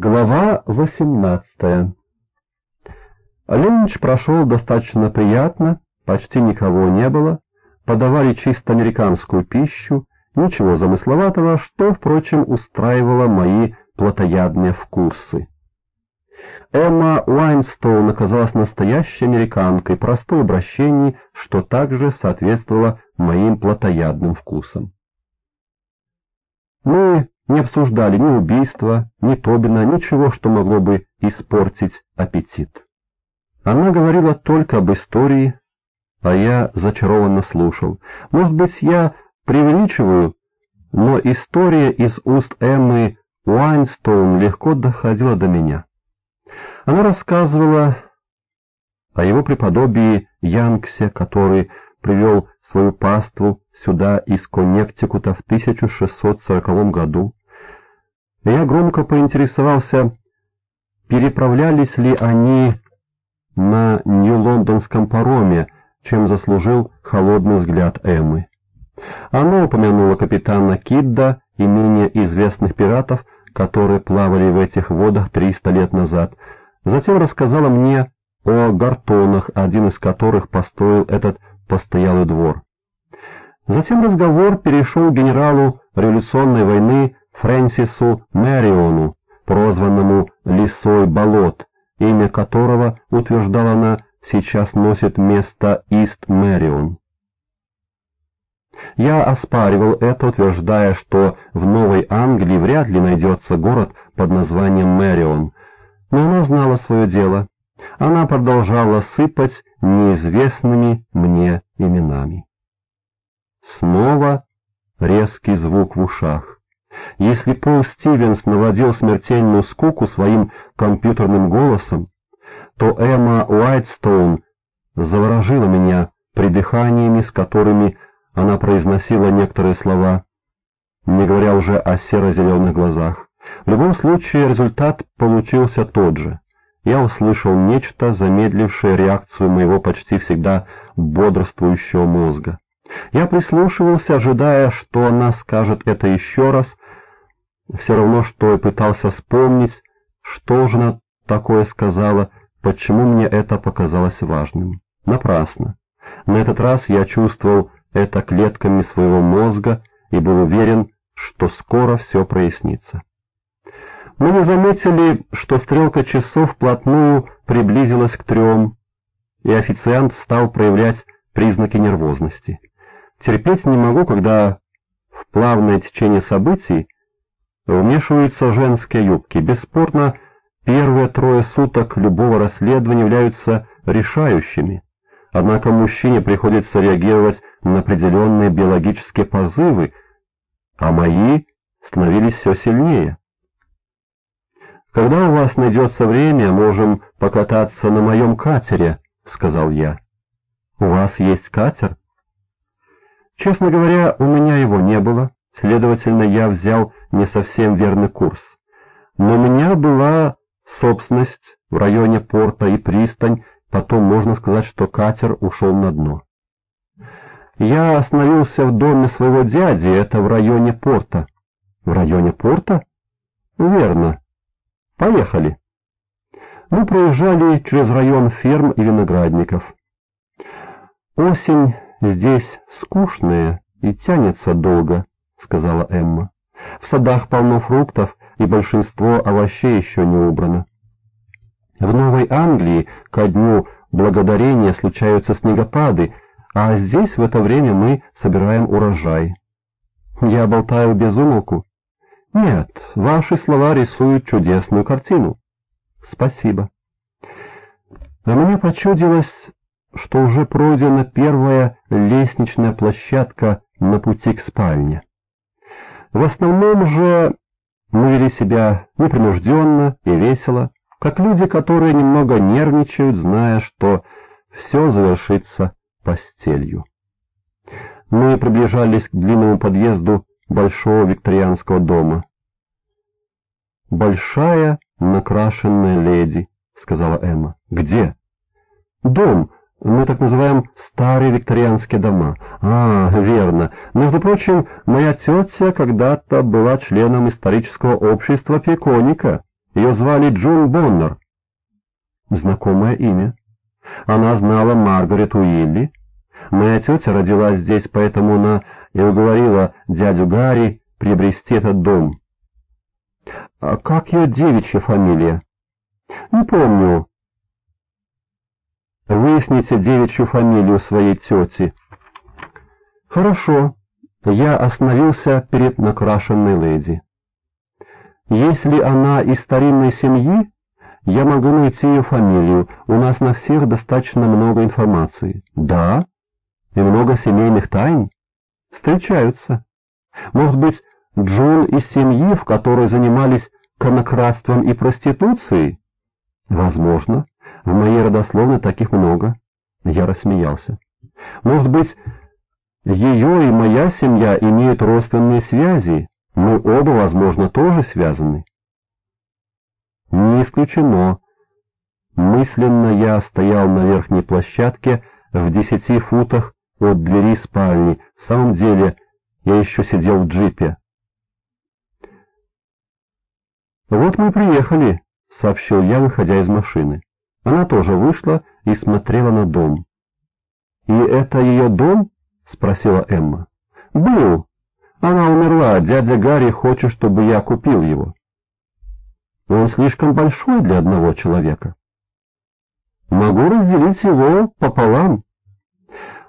Глава 18 Ленич прошел достаточно приятно, почти никого не было, подавали чисто американскую пищу, ничего замысловатого, что, впрочем, устраивало мои плотоядные вкусы. Эмма Уайнстоун оказалась настоящей американкой, простой в обращении, что также соответствовало моим плотоядным вкусам. Мы не обсуждали ни убийства, ни Тобина, ничего, что могло бы испортить аппетит. Она говорила только об истории, а я зачарованно слушал. Может быть, я преувеличиваю, но история из уст Эммы Уайнстоун легко доходила до меня. Она рассказывала о его преподобии Янксе, который привел свою паству сюда из Коннектикута в 1640 году, я громко поинтересовался, переправлялись ли они на Нью-Лондонском пароме, чем заслужил холодный взгляд Эммы. Она упомянула капитана Кидда и менее известных пиратов, которые плавали в этих водах 300 лет назад. Затем рассказала мне о гартонах, один из которых построил этот постоялый двор. Затем разговор перешел к генералу революционной войны Фрэнсису Мэриону, прозванному «Лисой болот», имя которого, утверждала она, сейчас носит место Ист Мэрион. Я оспаривал это, утверждая, что в Новой Англии вряд ли найдется город под названием Мэрион, но она знала свое дело. Она продолжала сыпать неизвестными мне именами. Снова резкий звук в ушах. Если Пол Стивенс наводил смертельную скуку своим компьютерным голосом, то Эмма Уайтстоун заворожила меня придыханиями, с которыми она произносила некоторые слова, не говоря уже о серо-зеленых глазах. В любом случае результат получился тот же. Я услышал нечто, замедлившее реакцию моего почти всегда бодрствующего мозга. Я прислушивался, ожидая, что она скажет это еще раз, все равно, что и пытался вспомнить, что же она такое сказала, почему мне это показалось важным. Напрасно. На этот раз я чувствовал это клетками своего мозга и был уверен, что скоро все прояснится. Мы не заметили, что стрелка часов вплотную приблизилась к трем, и официант стал проявлять признаки нервозности. Терпеть не могу, когда в плавное течение событий вмешиваются женские юбки. Бесспорно, первые трое суток любого расследования являются решающими. Однако мужчине приходится реагировать на определенные биологические позывы, а мои становились все сильнее. «Когда у вас найдется время, можем покататься на моем катере», — сказал я. «У вас есть катер?» Честно говоря, у меня его не было, следовательно, я взял не совсем верный курс. Но у меня была собственность в районе порта и пристань, потом можно сказать, что катер ушел на дно. Я остановился в доме своего дяди, это в районе порта. В районе порта? Верно. Поехали. Мы проезжали через район ферм и виноградников. Осень здесь скучная и тянется долго, сказала Эмма. В садах полно фруктов, и большинство овощей еще не убрано. В Новой Англии ко дню благодарения случаются снегопады, а здесь в это время мы собираем урожай. Я болтаю без умолку? Нет, ваши слова рисуют чудесную картину. Спасибо. А мне почудилось, что уже пройдена первая лестничная площадка на пути к спальне. В основном же мы вели себя непринужденно и весело, как люди, которые немного нервничают, зная, что все завершится постелью. Мы приближались к длинному подъезду большого викторианского дома. «Большая накрашенная леди», — сказала Эмма. «Где?» «Дом, мы так называем старые викторианские дома. А, верно. Между прочим, моя тетя когда-то была членом исторического общества Пеконика. Ее звали Джун Боннер. Знакомое имя. Она знала Маргарет Уилли. Моя тетя родилась здесь, поэтому она и уговорила дядю Гарри приобрести этот дом. А как ее девичья фамилия? Не помню. Выясните девичью фамилию своей тети. Хорошо. Я остановился перед накрашенной леди. Если она из старинной семьи, я могу найти ее фамилию. У нас на всех достаточно много информации. Да? И много семейных тайн? Встречаются. Может быть, Джун из семьи, в которой занимались конократством и проституцией? Возможно. В моей родословной таких много. Я рассмеялся. Может быть, ее и моя семья имеют родственные связи? Мы оба, возможно, тоже связаны. Не исключено. Мысленно я стоял на верхней площадке в десяти футах от двери спальни. В самом деле, я еще сидел в джипе. «Вот мы приехали», — сообщил я, выходя из машины. Она тоже вышла и смотрела на дом. «И это ее дом?» — спросила Эмма. «Был. Она умерла, дядя Гарри хочет, чтобы я купил его. Он слишком большой для одного человека. Могу разделить его пополам.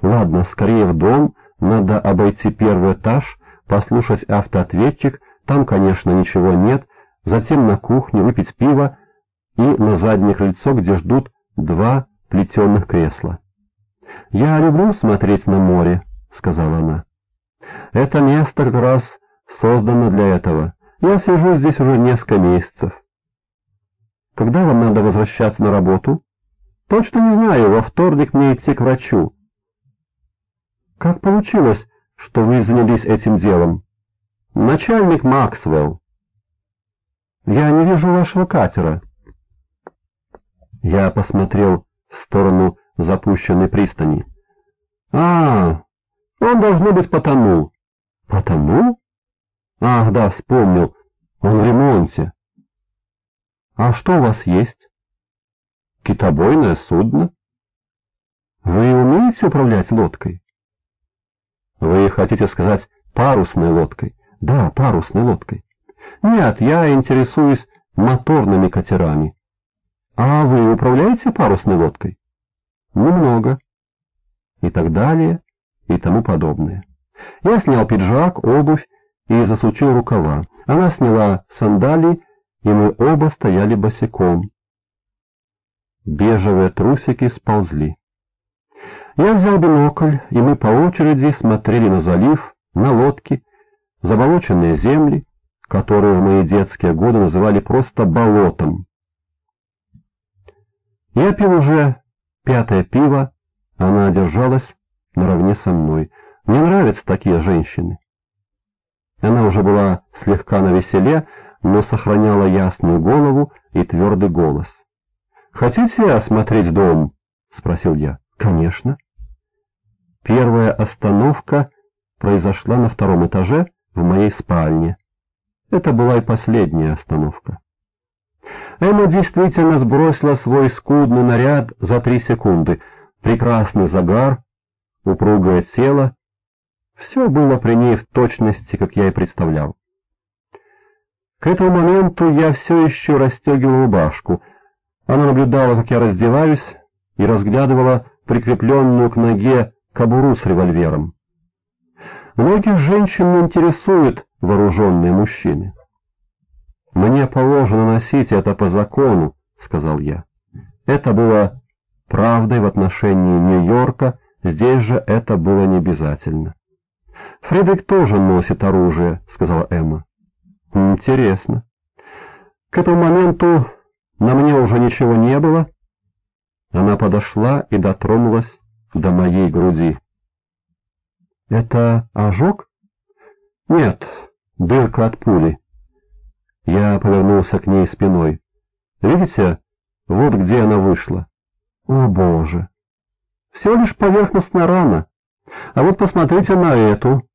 Ладно, скорее в дом, надо обойти первый этаж, послушать автоответчик, там, конечно, ничего нет, затем на кухню выпить пиво и на заднее крыльцо, где ждут два плетеных кресла. «Я люблю смотреть на море», — сказала она. Это место как раз создано для этого. Я сижу здесь уже несколько месяцев. Когда вам надо возвращаться на работу? Точно не знаю, во вторник мне идти к врачу. Как получилось, что вы занялись этим делом? Начальник Максвелл. Я не вижу вашего катера. Я посмотрел в сторону запущенной пристани. А, он, должно быть, потонул. Потонул? Ах, да, вспомнил. Он в ремонте. А что у вас есть? Китобойное судно. Вы умеете управлять лодкой? Вы хотите сказать парусной лодкой? Да, парусной лодкой. Нет, я интересуюсь моторными катерами. А вы управляете парусной лодкой? Немного. И так далее, и тому подобное. Я снял пиджак, обувь и засучил рукава. Она сняла сандалии, и мы оба стояли босиком. Бежевые трусики сползли. Я взял бинокль, и мы по очереди смотрели на залив, на лодки, заболоченные земли, которые в мои детские годы называли просто болотом. Я пил уже пятое пиво, она держалась наравне со мной. Мне нравятся такие женщины. Она уже была слегка навеселе, но сохраняла ясную голову и твердый голос. «Хотите осмотреть дом?» — спросил я. «Конечно». Первая остановка произошла на втором этаже в моей спальне. Это была и последняя остановка. Эмма действительно сбросила свой скудный наряд за три секунды. Прекрасный загар, упругое тело. Все было при ней в точности, как я и представлял. К этому моменту я все еще расстегивал рубашку. Она наблюдала, как я раздеваюсь, и разглядывала прикрепленную к ноге кобуру с револьвером. Многих женщин не интересуют вооруженные мужчины. «Мне положено носить это по закону», — сказал я. Это было правдой в отношении Нью-Йорка, здесь же это было не обязательно. «Фредерик тоже носит оружие», — сказала Эмма. «Интересно. К этому моменту на мне уже ничего не было». Она подошла и дотронулась до моей груди. «Это ожог?» «Нет, дырка от пули». Я повернулся к ней спиной. «Видите, вот где она вышла». «О, Боже!» «Всего лишь поверхностная рана. А вот посмотрите на эту».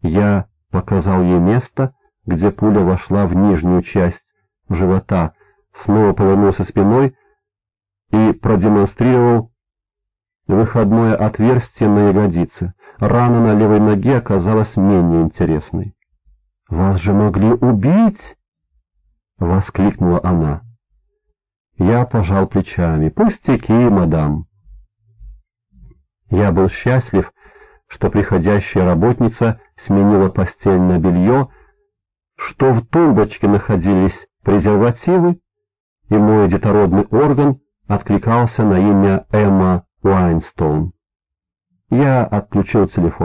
Я показал ей место, где пуля вошла в нижнюю часть живота, снова повернулся спиной и продемонстрировал выходное отверстие на ягодице. Рана на левой ноге оказалась менее интересной. «Вас же могли убить!» — воскликнула она. Я пожал плечами. «Пустяки, мадам!» Я был счастлив, что приходящая работница сменила постельное белье, что в тумбочке находились презервативы, и мой детородный орган откликался на имя Эмма Уайнстоун. Я отключил телефон.